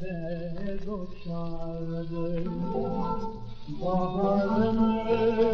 de dokşadı Baharımı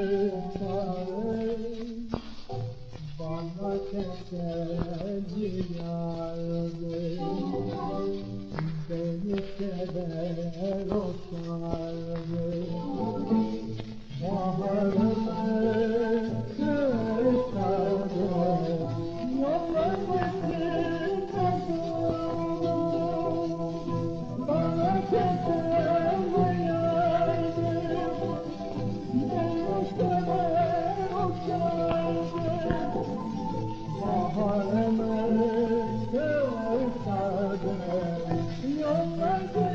ateşe yardı Beni sever o sardı. oh you.